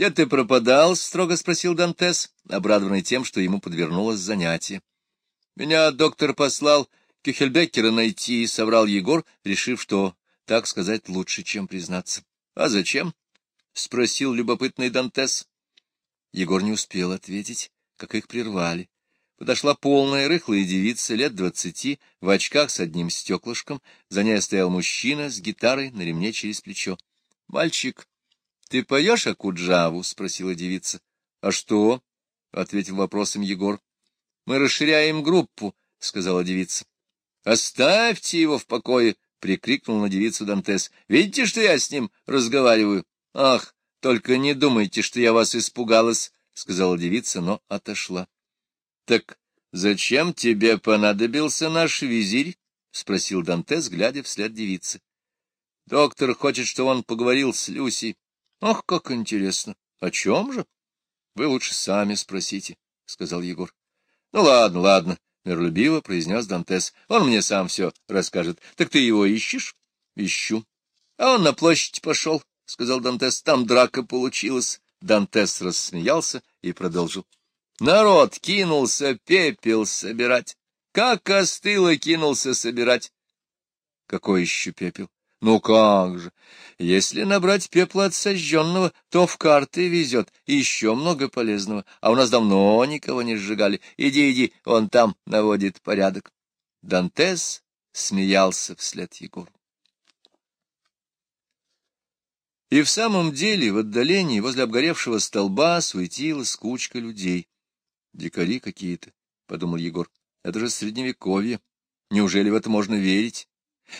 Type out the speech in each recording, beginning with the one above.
Где ты пропадал? — строго спросил Дантес, обрадованный тем, что ему подвернулось занятие. — Меня доктор послал Кюхельбеккера найти, — соврал Егор, решив, что, так сказать, лучше, чем признаться. — А зачем? — спросил любопытный Дантес. Егор не успел ответить, как их прервали. Подошла полная рыхлая девица лет двадцати, в очках с одним стеклышком. За ней стоял мужчина с гитарой на ремне через плечо. — Мальчик, ты поешь Акуджаву? — спросила девица. — А что? — ответил вопросом Егор. — Мы расширяем группу, — сказала девица. — Оставьте его в покое! — прикрикнул на девицу Дантес. — Видите, что я с ним разговариваю? — Ах, только не думайте, что я вас испугалась, — сказала девица, но отошла. — Так зачем тебе понадобился наш визирь? — спросил Дантес, глядя вслед девицы. — Доктор хочет, чтобы он поговорил с Люси. — Ах, как интересно! О чем же? — Вы лучше сами спросите, — сказал Егор. — Ну, ладно, ладно, — миролюбиво произнес Дантес. — Он мне сам все расскажет. Так ты его ищешь? — Ищу. — А он на площадь пошел, — сказал Дантес. — Там драка получилась. Дантес рассмеялся и продолжил. Народ кинулся пепел собирать. Как остыло кинулся собирать. — Какой еще пепел? Ну как же! Если набрать пепла от сожженного, то в карты везет, и еще много полезного. А у нас давно никого не сжигали. Иди, иди, он там наводит порядок. Дантес смеялся вслед Егору. И в самом деле в отдалении возле обгоревшего столба суетилась кучка людей. Дикари какие-то, — подумал Егор. Это же средневековье. Неужели в это можно верить?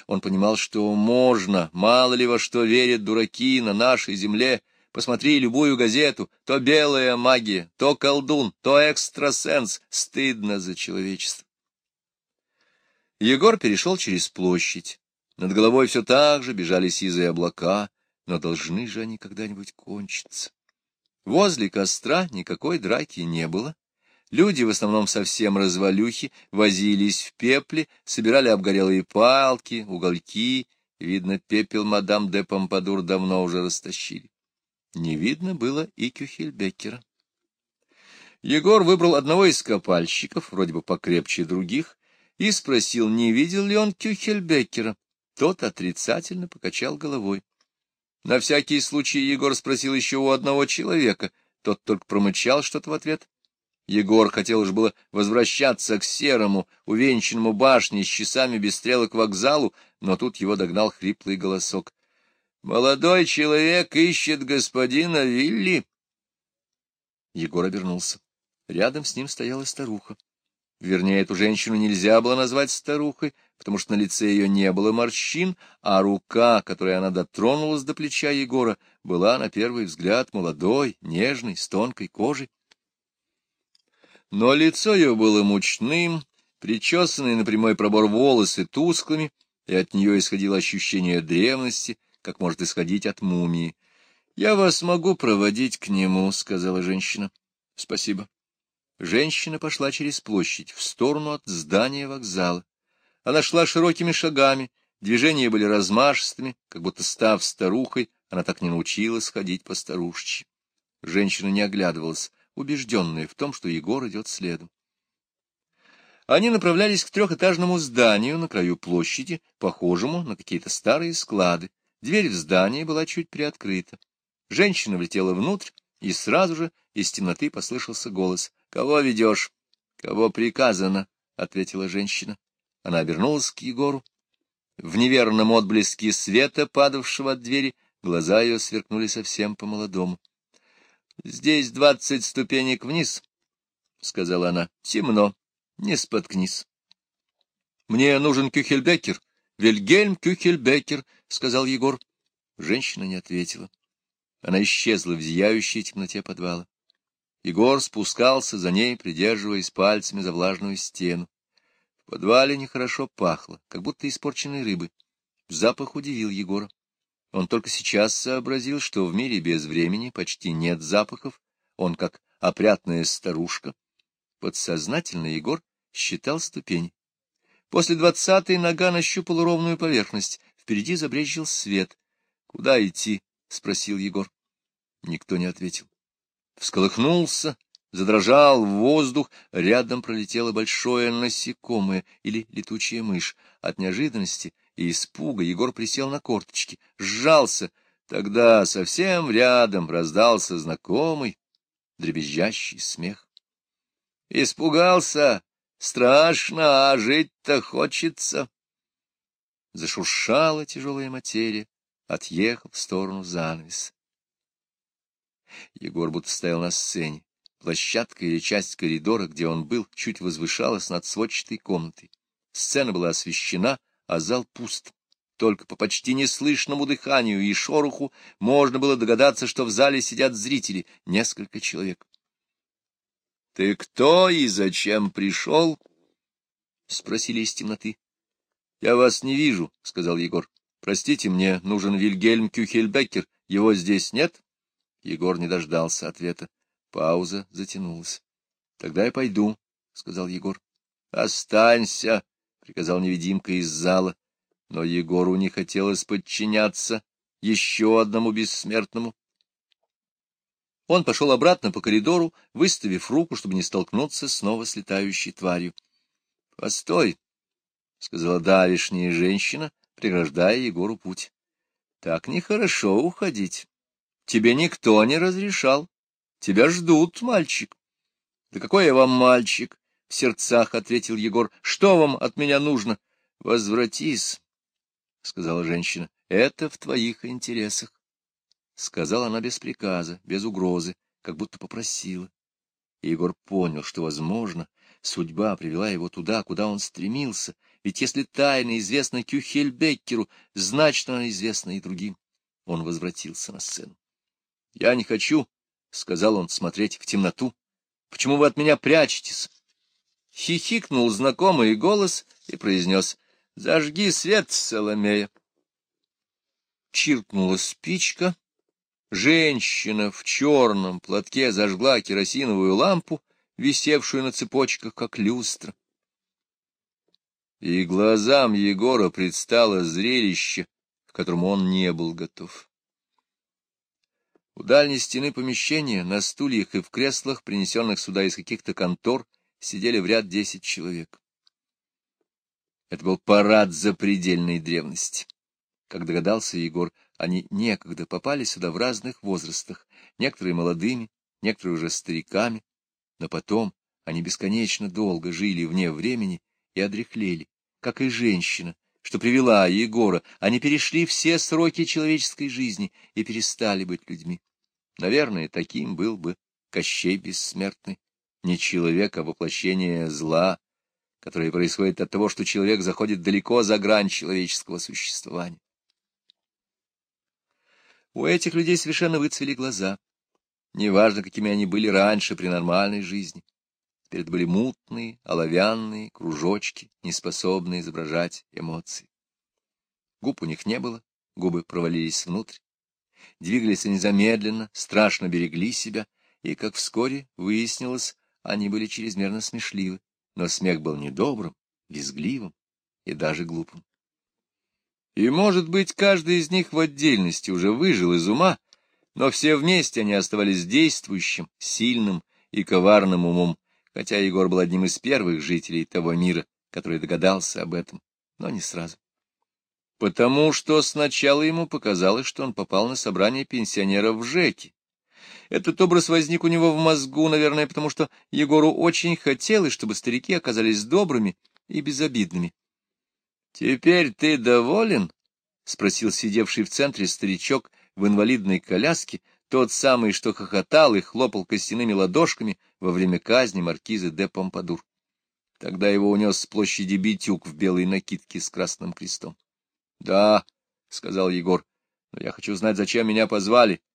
Он понимал, что можно, мало ли во что верят дураки на нашей земле. Посмотри любую газету, то белая магия, то колдун, то экстрасенс. Стыдно за человечество. Егор перешел через площадь. Над головой все так же бежали сизые облака, но должны же они когда-нибудь кончиться. Возле костра никакой драки не было, Люди, в основном совсем развалюхи, возились в пепле, собирали обгорелые палки, угольки. Видно, пепел мадам де Помпадур давно уже растащили. Не видно было и Кюхельбекера. Егор выбрал одного из копальщиков, вроде бы покрепче других, и спросил, не видел ли он Кюхельбекера. Тот отрицательно покачал головой. На всякий случай Егор спросил еще у одного человека, тот только промычал что-то в ответ. Егор хотел уж было возвращаться к серому, увенчанному башне с часами без стрелок вокзалу, но тут его догнал хриплый голосок. — Молодой человек ищет господина Вилли. Егор обернулся. Рядом с ним стояла старуха. Вернее, эту женщину нельзя было назвать старухой, потому что на лице ее не было морщин, а рука, которой она дотронулась до плеча Егора, была, на первый взгляд, молодой, нежной, с тонкой кожей. Но лицо ее было мучным, причесанные на прямой пробор волосы тусклыми, и от нее исходило ощущение древности, как может исходить от мумии. — Я вас могу проводить к нему, — сказала женщина. — Спасибо. Женщина пошла через площадь, в сторону от здания вокзала. Она шла широкими шагами, движения были размашистыми, как будто став старухой, она так не научилась ходить по старушечи. Женщина не оглядывалась убежденная в том, что Егор идет следом. Они направлялись к трехэтажному зданию на краю площади, похожему на какие-то старые склады. Дверь в здание была чуть приоткрыта. Женщина влетела внутрь, и сразу же из темноты послышался голос. — Кого ведешь? — Кого приказано? — ответила женщина. Она обернулась к Егору. В неверном отблеске света, падавшего от двери, глаза ее сверкнули совсем по-молодому. — Здесь двадцать ступенек вниз, — сказала она. — Темно, не споткнись. — Мне нужен Кюхельбекер. Вильгельм Кюхельбекер, — сказал Егор. Женщина не ответила. Она исчезла в зияющей темноте подвала. Егор спускался за ней, придерживаясь пальцами за влажную стену. В подвале нехорошо пахло, как будто испорченной рыбы. Запах удивил Егора. Он только сейчас сообразил, что в мире без времени почти нет запахов, он как опрятная старушка. Подсознательно Егор считал ступени. После двадцатой нога нащупала ровную поверхность, впереди забрезжил свет. — Куда идти? — спросил Егор. Никто не ответил. Всколыхнулся, задрожал воздух, рядом пролетело большое насекомое или летучая мышь. От неожиданности и испуга Егор присел на корточки, сжался. Тогда совсем рядом раздался знакомый, дребезжащий смех. Испугался, страшно, а жить-то хочется. Зашуршала тяжелая материя, отъехал в сторону занавес. Егор будто стоял на сцене. Площадка или часть коридора, где он был, чуть возвышалась над сводчатой комнатой. Сцена была освещена, а зал пуст. Только по почти неслышному дыханию и шороху можно было догадаться, что в зале сидят зрители, несколько человек. — Ты кто и зачем пришел? — спросили из темноты. — Я вас не вижу, — сказал Егор. — Простите, мне нужен Вильгельм Кюхельбекер. Его здесь нет? Егор не дождался ответа. Пауза затянулась. — Тогда я пойду, — сказал Егор. — Останься, — приказал невидимка из зала. Но Егору не хотелось подчиняться еще одному бессмертному. Он пошел обратно по коридору, выставив руку, чтобы не столкнуться снова с летающей тварью. — Постой, — сказала давишняя женщина, преграждая Егору путь. — Так нехорошо уходить. Тебе никто не разрешал. Тебя ждут, мальчик. — Да какой я вам мальчик? — в сердцах ответил Егор. — Что вам от меня нужно? — Возвратись, — сказала женщина. — Это в твоих интересах. Сказала она без приказа, без угрозы, как будто попросила. И Егор понял, что, возможно, судьба привела его туда, куда он стремился, ведь если тайна известна Кюхельбеккеру, значит, она известна и другим. Он возвратился на сцену. — Я не хочу, — сказал он, — смотреть в темноту. — Почему вы от меня прячетесь? Хихикнул знакомый голос и произнес — Зажги свет, Соломея. Чиркнула спичка, Женщина в черном платке зажгла керосиновую лампу, висевшую на цепочках, как люстра. И глазам Егора предстало зрелище, к которому он не был готов. У дальней стены помещения, на стульях и в креслах, принесенных сюда из каких-то контор, сидели в ряд десять человек. Это был парад запредельной древности. Как догадался Егор, они некогда попали сюда в разных возрастах, некоторые молодыми, некоторые уже стариками, но потом они бесконечно долго жили вне времени и одряхлели, как и женщина, что привела Егора, они перешли все сроки человеческой жизни и перестали быть людьми. Наверное, таким был бы Кощей Бессмертный, не человек, а воплощение зла, которое происходит от того, что человек заходит далеко за грань человеческого существования. У этих людей совершенно выцвели глаза. Неважно, какими они были раньше при нормальной жизни. Это были мутные, оловянные кружочки, неспособные изображать эмоции. Губ у них не было, губы провалились внутрь. Двигались они замедленно, страшно берегли себя, и, как вскоре выяснилось, они были чрезмерно смешливы, но смех был недобрым, визгливым и даже глупым. И, может быть, каждый из них в отдельности уже выжил из ума, но все вместе они оставались действующим, сильным и коварным умом, хотя Егор был одним из первых жителей того мира, который догадался об этом, но не сразу. Потому что сначала ему показалось, что он попал на собрание пенсионеров в ЖЭКе. Этот образ возник у него в мозгу, наверное, потому что Егору очень хотелось, чтобы старики оказались добрыми и безобидными. — Теперь ты доволен? — спросил сидевший в центре старичок в инвалидной коляске, тот самый, что хохотал и хлопал костяными ладошками во время казни маркизы де Помпадур. Тогда его унес с площади Битюк в белой накидке с красным крестом. — Да, — сказал Егор, — но я хочу знать, зачем меня позвали. —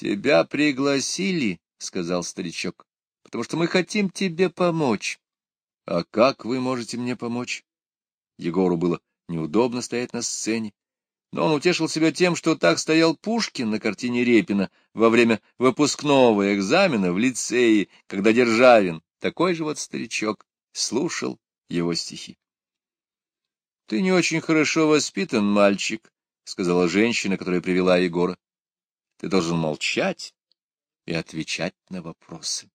Тебя пригласили, — сказал старичок, — потому что мы хотим тебе помочь. — А как вы можете мне помочь? Егору было неудобно стоять на сцене, но он утешил себя тем, что так стоял Пушкин на картине Репина во время выпускного экзамена в лицее, когда Державин, такой же вот старичок, слушал его стихи. — Ты не очень хорошо воспитан, мальчик, — сказала женщина, которая привела Егора. — Ты должен молчать и отвечать на вопросы.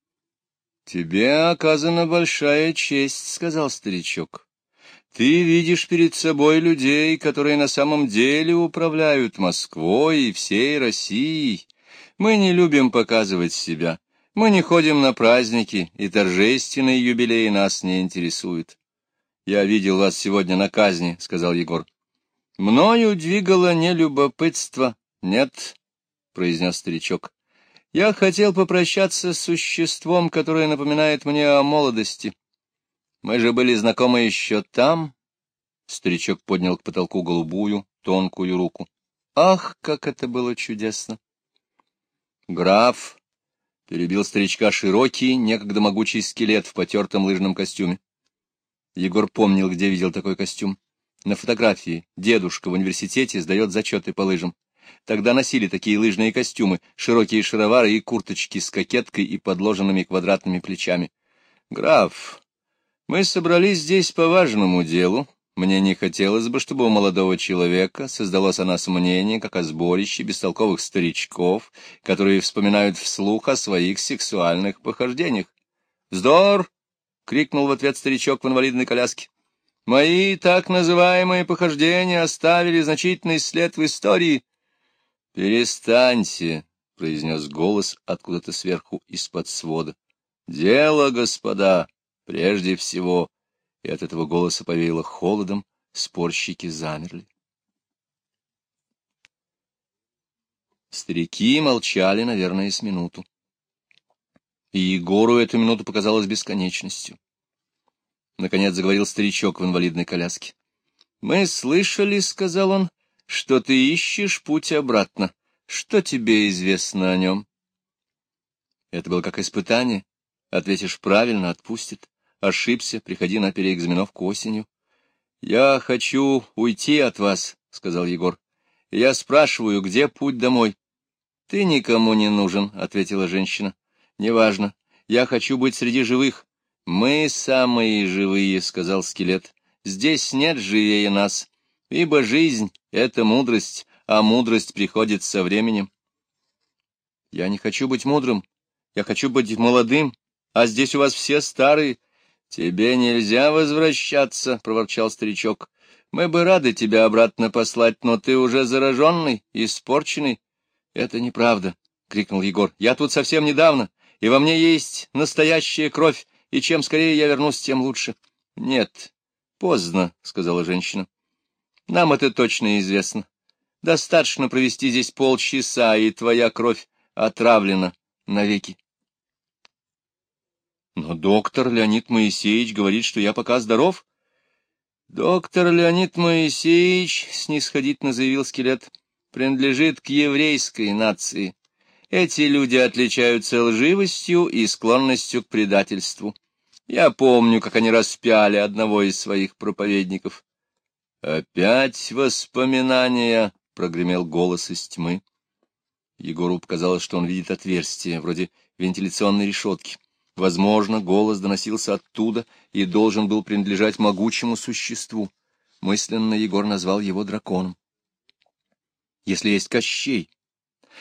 — Тебе оказана большая честь, — сказал старичок. — Ты видишь перед собой людей, которые на самом деле управляют Москвой и всей Россией. Мы не любим показывать себя. Мы не ходим на праздники, и торжественные юбилеи нас не интересуют. — Я видел вас сегодня на казни, — сказал Егор. — Мною двигало не любопытство, нет, — произнес старичок. — Я хотел попрощаться с существом, которое напоминает мне о молодости. Мы же были знакомы еще там. Старичок поднял к потолку голубую, тонкую руку. Ах, как это было чудесно! Граф перебил старичка широкий, некогда могучий скелет в потертом лыжном костюме. Егор помнил, где видел такой костюм. На фотографии дедушка в университете сдает зачеты по лыжам. Тогда носили такие лыжные костюмы, широкие шаровары и курточки с кокеткой и подложенными квадратными плечами. — Граф, мы собрались здесь по важному делу. Мне не хотелось бы, чтобы у молодого человека создалось о нас мнение, как о сборище бестолковых старичков, которые вспоминают вслух о своих сексуальных похождениях. — Вздор! — крикнул в ответ старичок в инвалидной коляске. — Мои так называемые похождения оставили значительный след в истории. — Перестаньте, — произнес голос откуда-то сверху из-под свода. — Дело, господа, прежде всего. И от этого голоса повеяло холодом, спорщики замерли. Старики молчали, наверное, с минуту. И Егору эту минуту показалась бесконечностью. Наконец заговорил старичок в инвалидной коляске. — Мы слышали, — сказал он, что ты ищешь путь обратно. Что тебе известно о нем? Это было как испытание. Ответишь правильно — отпустит. Ошибся, приходи на переэкзаменовку осенью. — Я хочу уйти от вас, — сказал Егор. — Я спрашиваю, где путь домой? — Ты никому не нужен, — ответила женщина. — Неважно. Я хочу быть среди живых. — Мы самые живые, — сказал скелет. — Здесь нет живее нас ибо жизнь — это мудрость, а мудрость приходит со временем. Я не хочу быть мудрым, я хочу быть молодым, а здесь у вас все старые. Тебе нельзя возвращаться, — проворчал старичок. Мы бы рады тебя обратно послать, но ты уже зараженный, испорченный. Это неправда, — крикнул Егор. Я тут совсем недавно, и во мне есть настоящая кровь, и чем скорее я вернусь, тем лучше. Нет, поздно, — сказала женщина. Нам это точно известно. Достаточно провести здесь полчаса, и твоя кровь отравлена навеки. Но доктор Леонид Моисеевич говорит, что я пока здоров. Доктор Леонид Моисеевич, — снисходительно заявил скелет, — принадлежит к еврейской нации. Эти люди отличаются лживостью и склонностью к предательству. Я помню, как они распяли одного из своих проповедников. «Опять воспоминания!» — прогремел голос из тьмы. Егору показалось, что он видит отверстие, вроде вентиляционной решетки. Возможно, голос доносился оттуда и должен был принадлежать могучему существу. Мысленно Егор назвал его драконом. Если есть Кощей,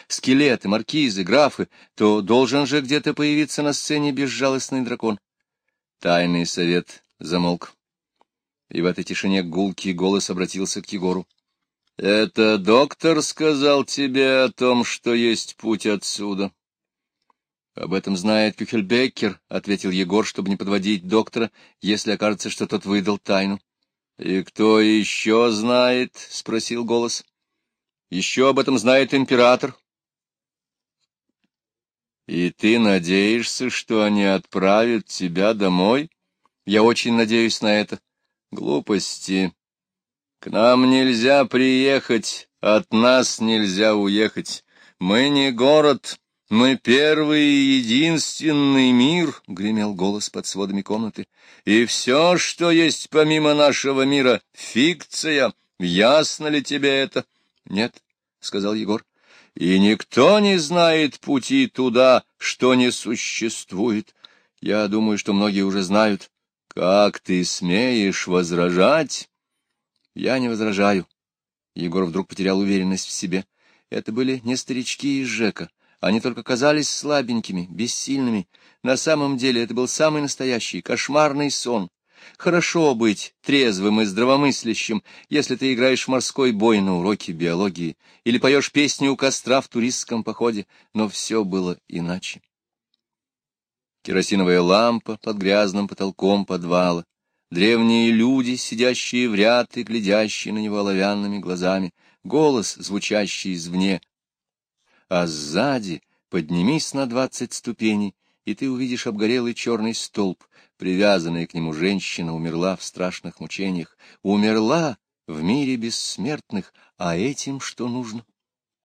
скелеты, маркизы, графы, то должен же где-то появиться на сцене безжалостный дракон. Тайный совет замолк и в этой тишине гулкий голос обратился к Егору. — Это доктор сказал тебе о том, что есть путь отсюда? — Об этом знает Кюхельбеккер, — ответил Егор, чтобы не подводить доктора, если окажется, что тот выдал тайну. — И кто еще знает? — спросил голос. — Еще об этом знает император. — И ты надеешься, что они отправят тебя домой? — Я очень надеюсь на это. — Глупости. К нам нельзя приехать, от нас нельзя уехать. Мы не город, мы первый и единственный мир, — гремел голос под сводами комнаты. И все, что есть помимо нашего мира, — фикция. Ясно ли тебе это? — Нет, — сказал Егор. И никто не знает пути туда, что не существует. Я думаю, что многие уже знают. Как ты смеешь возражать? Я не возражаю. Егор вдруг потерял уверенность в себе. Это были не старички из Жека, Они только казались слабенькими, бессильными. На самом деле это был самый настоящий, кошмарный сон. Хорошо быть трезвым и здравомыслящим, если ты играешь в морской бой на уроке биологии или поешь песню у костра в туристском походе, но все было иначе. Керосиновая лампа под грязным потолком подвала, древние люди, сидящие в ряд и глядящие на него оловянными глазами, голос, звучащий извне, а сзади поднимись на двадцать ступеней, и ты увидишь обгорелый черный столб, привязанная к нему женщина умерла в страшных мучениях, умерла в мире бессмертных, а этим что нужно?